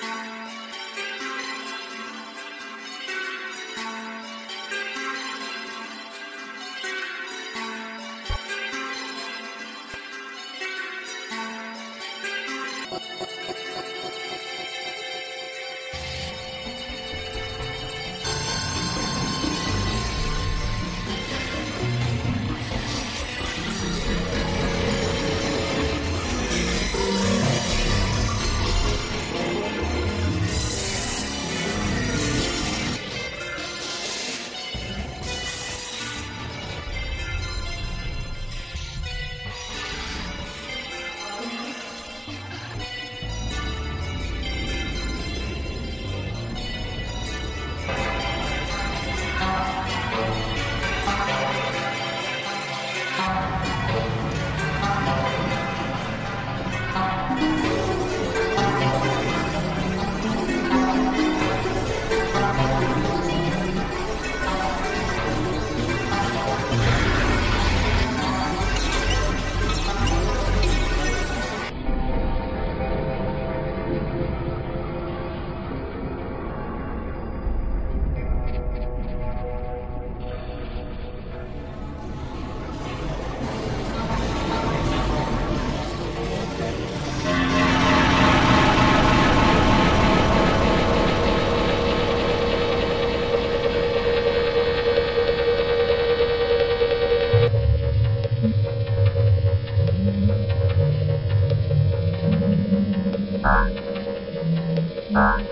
Bye. Thank